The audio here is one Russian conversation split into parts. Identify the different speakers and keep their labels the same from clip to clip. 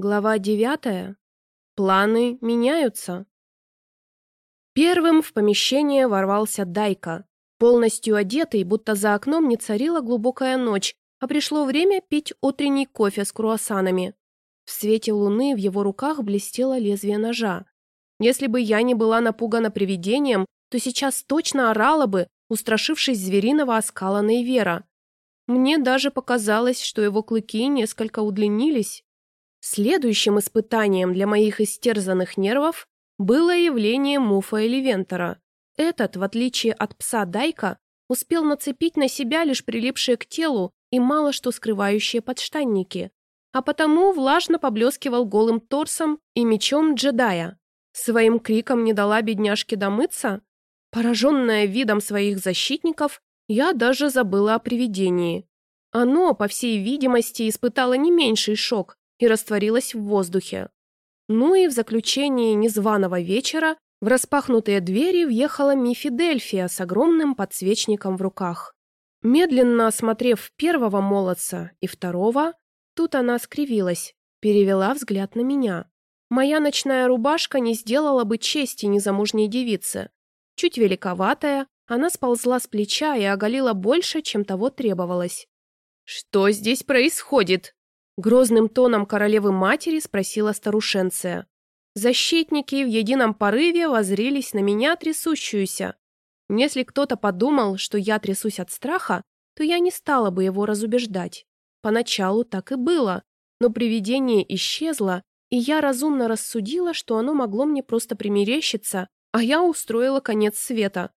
Speaker 1: Глава девятая. Планы меняются. Первым в помещение ворвался Дайка. Полностью одетый, будто за окном не царила глубокая ночь, а пришло время пить утренний кофе с круассанами. В свете луны в его руках блестело лезвие ножа. Если бы я не была напугана привидением, то сейчас точно орала бы, устрашившись звериного оскала Нейвера. Мне даже показалось, что его клыки несколько удлинились. Следующим испытанием для моих истерзанных нервов было явление Муфа или. Этот, в отличие от пса Дайка, успел нацепить на себя лишь прилипшие к телу и мало что скрывающие подштанники, а потому влажно поблескивал голым торсом и мечом джедая. Своим криком не дала бедняжке домыться? Пораженная видом своих защитников, я даже забыла о привидении. Оно, по всей видимости, испытало не меньший шок и растворилось в воздухе. Ну и в заключении незваного вечера в распахнутые двери въехала Мифи Дельфия с огромным подсвечником в руках. Медленно осмотрев первого молодца и второго, тут она скривилась, перевела взгляд на меня. Моя ночная рубашка не сделала бы чести незамужней девице. Чуть великоватая, она сползла с плеча и оголила больше, чем того требовалось. «Что здесь происходит?» Грозным тоном королевы-матери спросила старушенция. Защитники в едином порыве возрились на меня трясущуюся. Если кто-то подумал, что я трясусь от страха, то я не стала бы его разубеждать. Поначалу так и было, но привидение исчезло, и я разумно рассудила, что оно могло мне просто примерещиться, а я устроила конец света.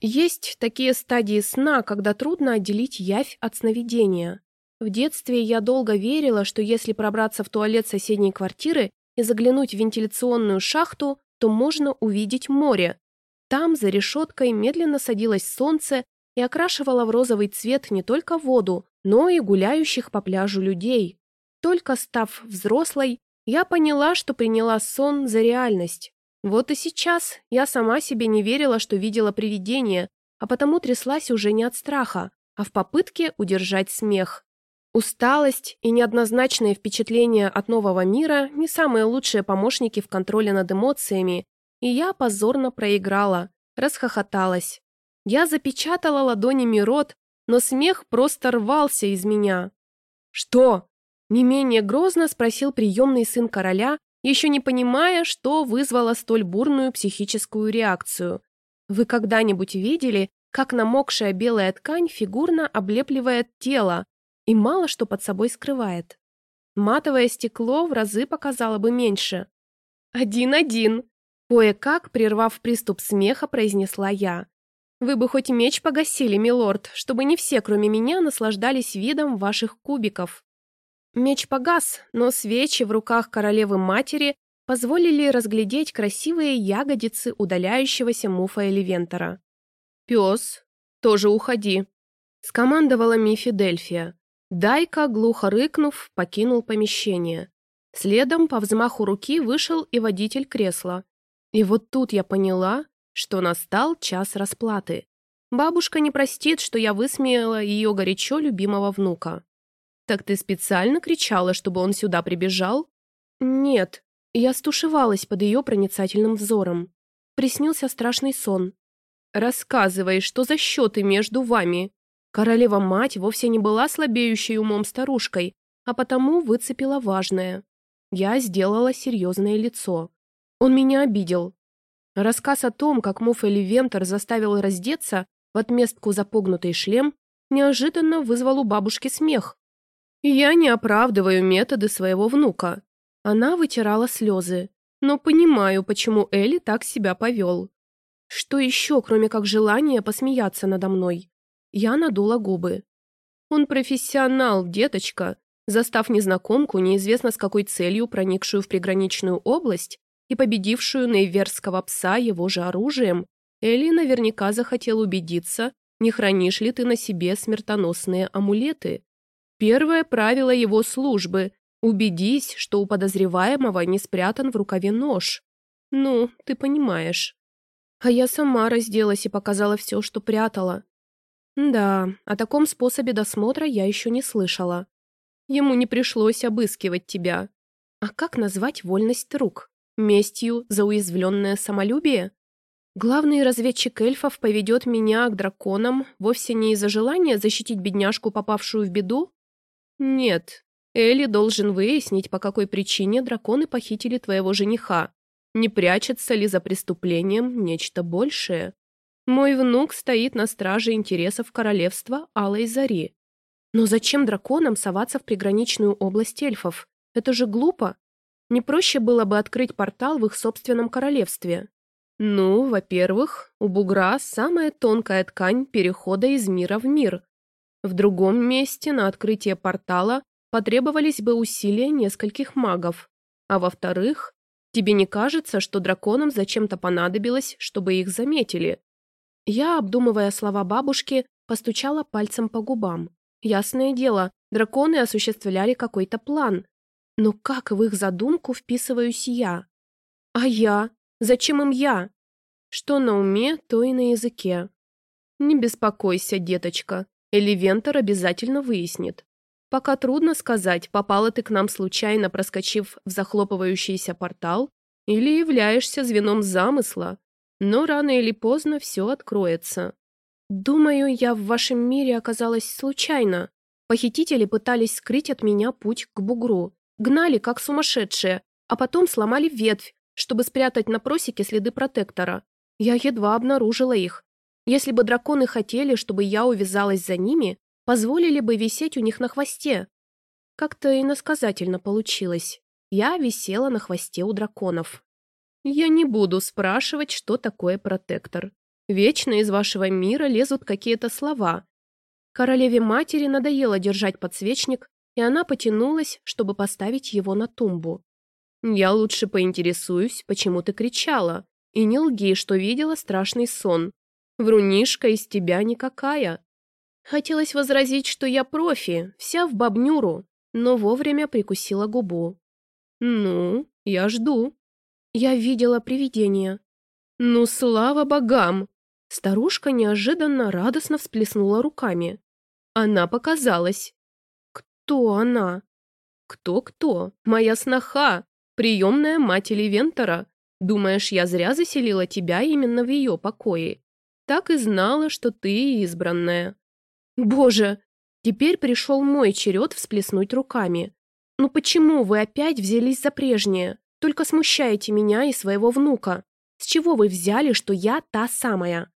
Speaker 1: Есть такие стадии сна, когда трудно отделить явь от сновидения. В детстве я долго верила, что если пробраться в туалет соседней квартиры и заглянуть в вентиляционную шахту, то можно увидеть море, там, за решеткой, медленно садилось солнце и окрашивало в розовый цвет не только воду, но и гуляющих по пляжу людей. Только став взрослой, я поняла, что приняла сон за реальность. Вот и сейчас я сама себе не верила, что видела привидение, а потому тряслась уже не от страха, а в попытке удержать смех. Усталость и неоднозначное впечатление от нового мира – не самые лучшие помощники в контроле над эмоциями, и я позорно проиграла, расхохоталась. Я запечатала ладонями рот, но смех просто рвался из меня. «Что?» – не менее грозно спросил приемный сын короля, еще не понимая, что вызвало столь бурную психическую реакцию. «Вы когда-нибудь видели, как намокшая белая ткань фигурно облепливает тело и мало что под собой скрывает?» Матовое стекло в разы показало бы меньше. «Один-один!» Кое-как, прервав приступ смеха, произнесла я. «Вы бы хоть меч погасили, милорд, чтобы не все, кроме меня, наслаждались видом ваших кубиков». Меч погас, но свечи в руках королевы-матери позволили разглядеть красивые ягодицы удаляющегося Муфа Эливентора. «Пес, тоже уходи», — скомандовала Мифи Дельфия. Дайка, глухо рыкнув, покинул помещение. Следом по взмаху руки вышел и водитель кресла. И вот тут я поняла, что настал час расплаты. Бабушка не простит, что я высмеяла ее горячо любимого внука. «Так ты специально кричала, чтобы он сюда прибежал?» «Нет». Я стушевалась под ее проницательным взором. Приснился страшный сон. «Рассказывай, что за счеты между вами?» Королева-мать вовсе не была слабеющей умом старушкой, а потому выцепила важное. Я сделала серьезное лицо. Он меня обидел. Рассказ о том, как Муфели Вентер заставил раздеться в отместку за погнутый шлем, неожиданно вызвал у бабушки смех. Я не оправдываю методы своего внука. Она вытирала слезы, но понимаю, почему Элли так себя повел. Что еще, кроме как желания посмеяться надо мной? Я надула губы. Он профессионал, деточка. Застав незнакомку, неизвестно с какой целью проникшую в приграничную область, и победившую нейверского пса его же оружием, Элли наверняка захотел убедиться, не хранишь ли ты на себе смертоносные амулеты. Первое правило его службы – убедись, что у подозреваемого не спрятан в рукаве нож. Ну, ты понимаешь. А я сама разделась и показала все, что прятала. Да, о таком способе досмотра я еще не слышала. Ему не пришлось обыскивать тебя. А как назвать вольность рук? Местью за уязвленное самолюбие? Главный разведчик эльфов поведет меня к драконам вовсе не из-за желания защитить бедняжку, попавшую в беду? Нет, Элли должен выяснить, по какой причине драконы похитили твоего жениха. Не прячется ли за преступлением нечто большее? Мой внук стоит на страже интересов королевства Алой Зари. Но зачем драконам соваться в приграничную область эльфов? Это же глупо. Не проще было бы открыть портал в их собственном королевстве. Ну, во-первых, у бугра самая тонкая ткань перехода из мира в мир. В другом месте на открытие портала потребовались бы усилия нескольких магов. А во-вторых, тебе не кажется, что драконам зачем-то понадобилось, чтобы их заметили? Я, обдумывая слова бабушки, постучала пальцем по губам. Ясное дело, драконы осуществляли какой-то план. Но как в их задумку вписываюсь я? А я? Зачем им я? Что на уме, то и на языке. Не беспокойся, деточка. Эливентор обязательно выяснит. Пока трудно сказать, попала ты к нам случайно, проскочив в захлопывающийся портал, или являешься звеном замысла, но рано или поздно все откроется. Думаю, я в вашем мире оказалась случайно. Похитители пытались скрыть от меня путь к бугру. Гнали, как сумасшедшие, а потом сломали ветвь, чтобы спрятать на просеке следы протектора. Я едва обнаружила их. Если бы драконы хотели, чтобы я увязалась за ними, позволили бы висеть у них на хвосте. Как-то иносказательно получилось. Я висела на хвосте у драконов. Я не буду спрашивать, что такое протектор. Вечно из вашего мира лезут какие-то слова. Королеве-матери надоело держать подсвечник, и она потянулась, чтобы поставить его на тумбу. «Я лучше поинтересуюсь, почему ты кричала, и не лги, что видела страшный сон. Врунишка из тебя никакая». Хотелось возразить, что я профи, вся в бабнюру, но вовремя прикусила губу. «Ну, я жду». Я видела привидение. «Ну, слава богам!» Старушка неожиданно радостно всплеснула руками. Она показалась. Кто она? Кто-кто? Моя сноха, приемная мать Эливентора. Думаешь, я зря заселила тебя именно в ее покое? Так и знала, что ты избранная. Боже, теперь пришел мой черед всплеснуть руками. Ну почему вы опять взялись за прежнее? Только смущаете меня и своего внука. С чего вы взяли, что я та самая?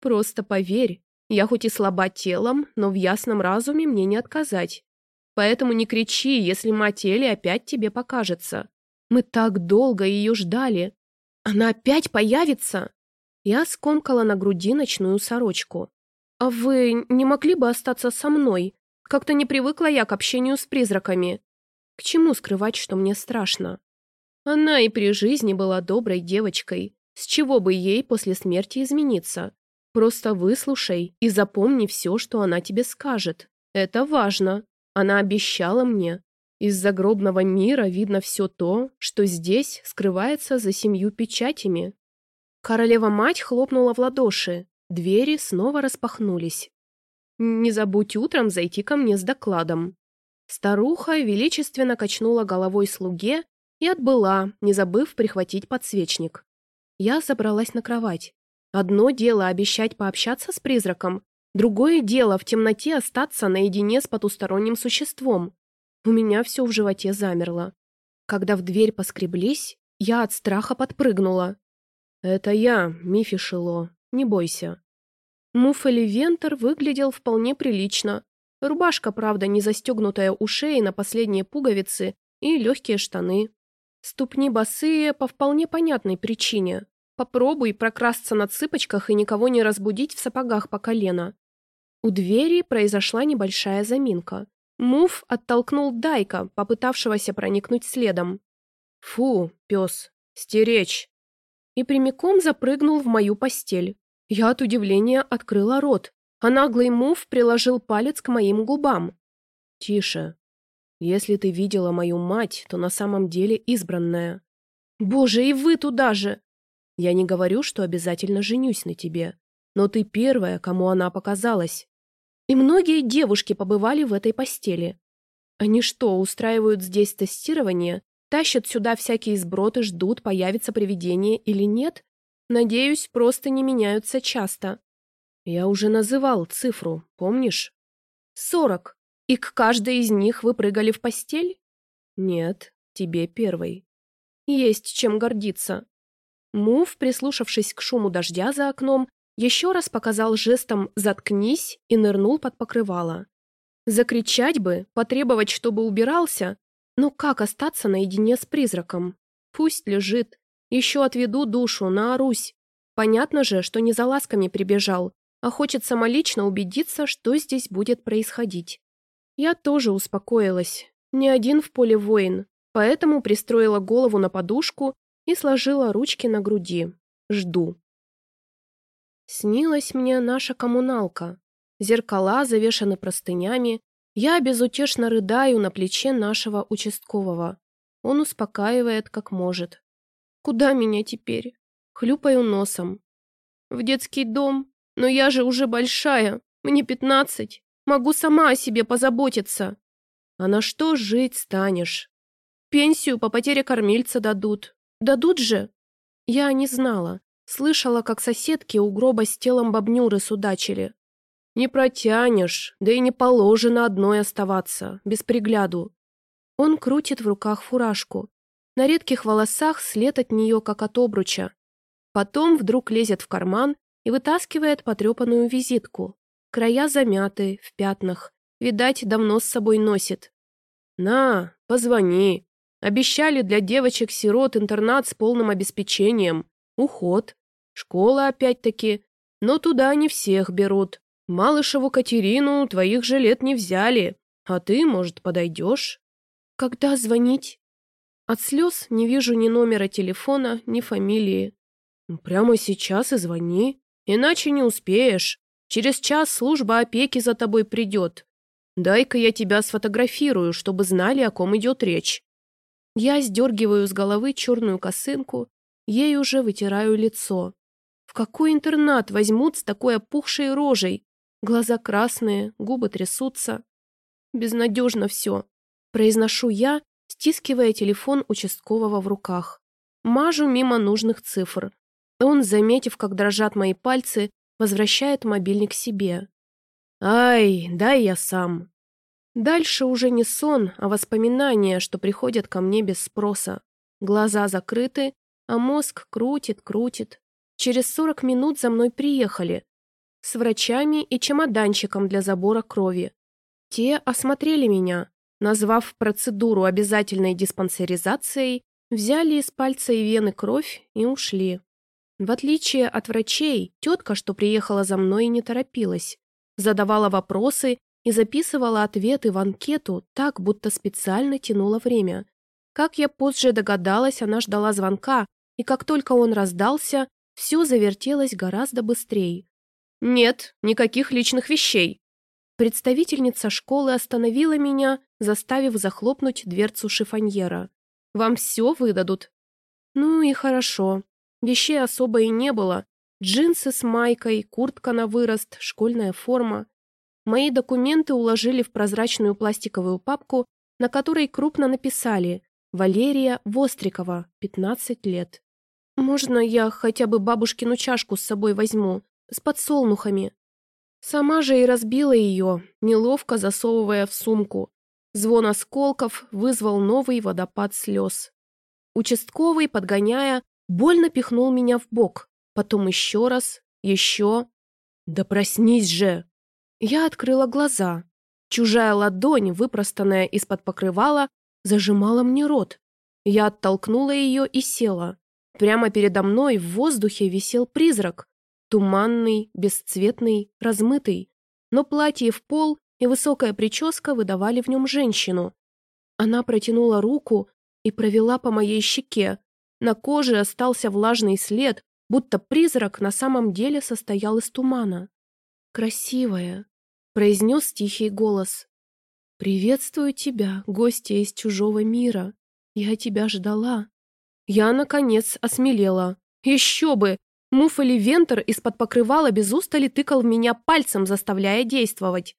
Speaker 1: Просто поверь, я хоть и слаба телом, но в ясном разуме мне не отказать. Поэтому не кричи, если мать Эли опять тебе покажется. Мы так долго ее ждали. Она опять появится?» Я скомкала на груди ночную сорочку. «А вы не могли бы остаться со мной? Как-то не привыкла я к общению с призраками. К чему скрывать, что мне страшно? Она и при жизни была доброй девочкой. С чего бы ей после смерти измениться? Просто выслушай и запомни все, что она тебе скажет. Это важно. Она обещала мне. Из загробного мира видно все то, что здесь скрывается за семью печатями. Королева-мать хлопнула в ладоши. Двери снова распахнулись. «Не забудь утром зайти ко мне с докладом». Старуха величественно качнула головой слуге и отбыла, не забыв прихватить подсвечник. Я забралась на кровать. Одно дело обещать пообщаться с призраком, другое дело в темноте остаться наедине с потусторонним существом. У меня все в животе замерло. Когда в дверь поскреблись, я от страха подпрыгнула. «Это я, Мифи Шило, не бойся». Муффели Вентер выглядел вполне прилично. Рубашка, правда, не застегнутая у шеи на последние пуговицы и легкие штаны. Ступни босые по вполне понятной причине. Попробуй прокрасться на цыпочках и никого не разбудить в сапогах по колено. У двери произошла небольшая заминка. Муф оттолкнул Дайка, попытавшегося проникнуть следом. «Фу, пес, стеречь!» И прямиком запрыгнул в мою постель. Я от удивления открыла рот, а наглый Муф приложил палец к моим губам. «Тише. Если ты видела мою мать, то на самом деле избранная». «Боже, и вы туда же!» Я не говорю, что обязательно женюсь на тебе, но ты первая, кому она показалась. И многие девушки побывали в этой постели. Они что, устраивают здесь тестирование Тащат сюда всякие сброты, ждут, появится привидение или нет? Надеюсь, просто не меняются часто. Я уже называл цифру, помнишь? Сорок. И к каждой из них вы прыгали в постель? Нет, тебе первый. Есть чем гордиться. Мув, прислушавшись к шуму дождя за окном, еще раз показал жестом «заткнись» и нырнул под покрывало. Закричать бы, потребовать, чтобы убирался, но как остаться наедине с призраком? Пусть лежит. Еще отведу душу, наорусь. Понятно же, что не за ласками прибежал, а хочет самолично убедиться, что здесь будет происходить. Я тоже успокоилась. Не один в поле воин, поэтому пристроила голову на подушку и сложила ручки на груди. Жду. Снилась мне наша коммуналка. Зеркала завешаны простынями. Я безутешно рыдаю на плече нашего участкового. Он успокаивает, как может. Куда меня теперь? Хлюпаю носом. В детский дом? Но я же уже большая. Мне пятнадцать. Могу сама о себе позаботиться. А на что жить станешь? Пенсию по потере кормильца дадут. Дадут же? Я не знала. Слышала, как соседки у гроба с телом бабнюры судачили. Не протянешь, да и не положено одной оставаться, без пригляду. Он крутит в руках фуражку. На редких волосах след от нее, как от обруча. Потом вдруг лезет в карман и вытаскивает потрепанную визитку. Края замяты, в пятнах. Видать, давно с собой носит. «На, позвони. Обещали для девочек-сирот интернат с полным обеспечением. Уход. Школа опять-таки. Но туда не всех берут. Малышеву Катерину твоих же лет не взяли. А ты, может, подойдешь?» «Когда звонить?» От слез не вижу ни номера телефона, ни фамилии. «Прямо сейчас и звони, иначе не успеешь. Через час служба опеки за тобой придет. Дай-ка я тебя сфотографирую, чтобы знали, о ком идет речь». Я сдергиваю с головы черную косынку, ей уже вытираю лицо. В какой интернат возьмут с такой опухшей рожей? Глаза красные, губы трясутся. Безнадежно все. Произношу я, стискивая телефон участкового в руках. Мажу мимо нужных цифр. Он, заметив, как дрожат мои пальцы, возвращает мобильник себе. «Ай, дай я сам». Дальше уже не сон, а воспоминания, что приходят ко мне без спроса. Глаза закрыты, а мозг крутит, крутит. Через сорок минут за мной приехали. С врачами и чемоданчиком для забора крови. Те осмотрели меня, назвав процедуру обязательной диспансеризацией, взяли из пальца и вены кровь и ушли. В отличие от врачей, тетка, что приехала за мной, не торопилась. Задавала вопросы и записывала ответы в анкету так, будто специально тянула время. Как я позже догадалась, она ждала звонка, и как только он раздался, все завертелось гораздо быстрее. «Нет, никаких личных вещей!» Представительница школы остановила меня, заставив захлопнуть дверцу шифоньера. «Вам все выдадут?» «Ну и хорошо. Вещей особо и не было. Джинсы с майкой, куртка на вырост, школьная форма. Мои документы уложили в прозрачную пластиковую папку, на которой крупно написали «Валерия Вострикова, 15 лет». «Можно я хотя бы бабушкину чашку с собой возьму, с подсолнухами?» Сама же и разбила ее, неловко засовывая в сумку. Звон осколков вызвал новый водопад слез. Участковый, подгоняя, больно пихнул меня в бок, потом еще раз, еще. «Да проснись же!» Я открыла глаза. Чужая ладонь, выпростанная из-под покрывала, зажимала мне рот. Я оттолкнула ее и села. Прямо передо мной в воздухе висел призрак. Туманный, бесцветный, размытый. Но платье в пол и высокая прическа выдавали в нем женщину. Она протянула руку и провела по моей щеке. На коже остался влажный след, будто призрак на самом деле состоял из тумана. «Красивая», — произнес тихий голос. «Приветствую тебя, гостья из чужого мира. Я тебя ждала». Я, наконец, осмелела. Еще бы! Муфали Вентер из-под покрывала без устали тыкал в меня пальцем, заставляя действовать.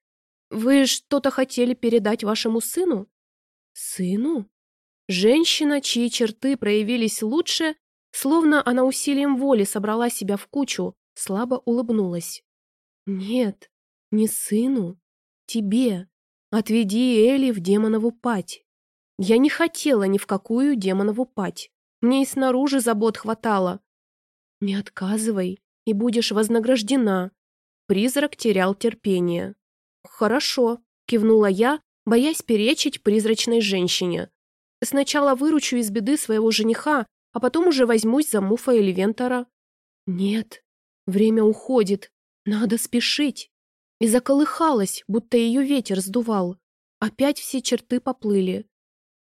Speaker 1: «Вы что-то хотели передать вашему сыну?» «Сыну?» Женщина, чьи черты проявились лучше, словно она усилием воли собрала себя в кучу, слабо улыбнулась. «Нет, не сыну, тебе. Отведи Эли в демонову пать. Я не хотела ни в какую демонову пать. Мне и снаружи забот хватало. Не отказывай, и будешь вознаграждена». Призрак терял терпение. «Хорошо», — кивнула я, боясь перечить призрачной женщине. Сначала выручу из беды своего жениха, а потом уже возьмусь за Муфа или Вентора. Нет, время уходит, надо спешить. И заколыхалась, будто ее ветер сдувал. Опять все черты поплыли.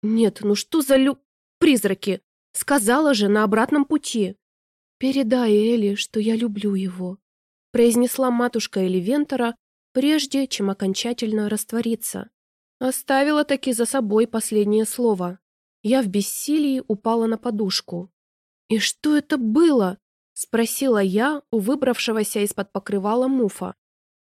Speaker 1: Нет, ну что за лю... призраки? Сказала же на обратном пути. Передай Эли, что я люблю его. Произнесла матушка Эливентора, прежде чем окончательно раствориться. Оставила таки за собой последнее слово. Я в бессилии упала на подушку. «И что это было?» — спросила я у выбравшегося из-под покрывала муфа.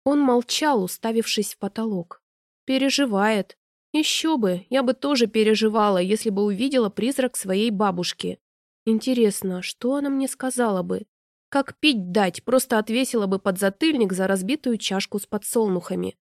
Speaker 1: Он молчал, уставившись в потолок. «Переживает. Еще бы, я бы тоже переживала, если бы увидела призрак своей бабушки. Интересно, что она мне сказала бы? Как пить дать, просто отвесила бы подзатыльник за разбитую чашку с подсолнухами.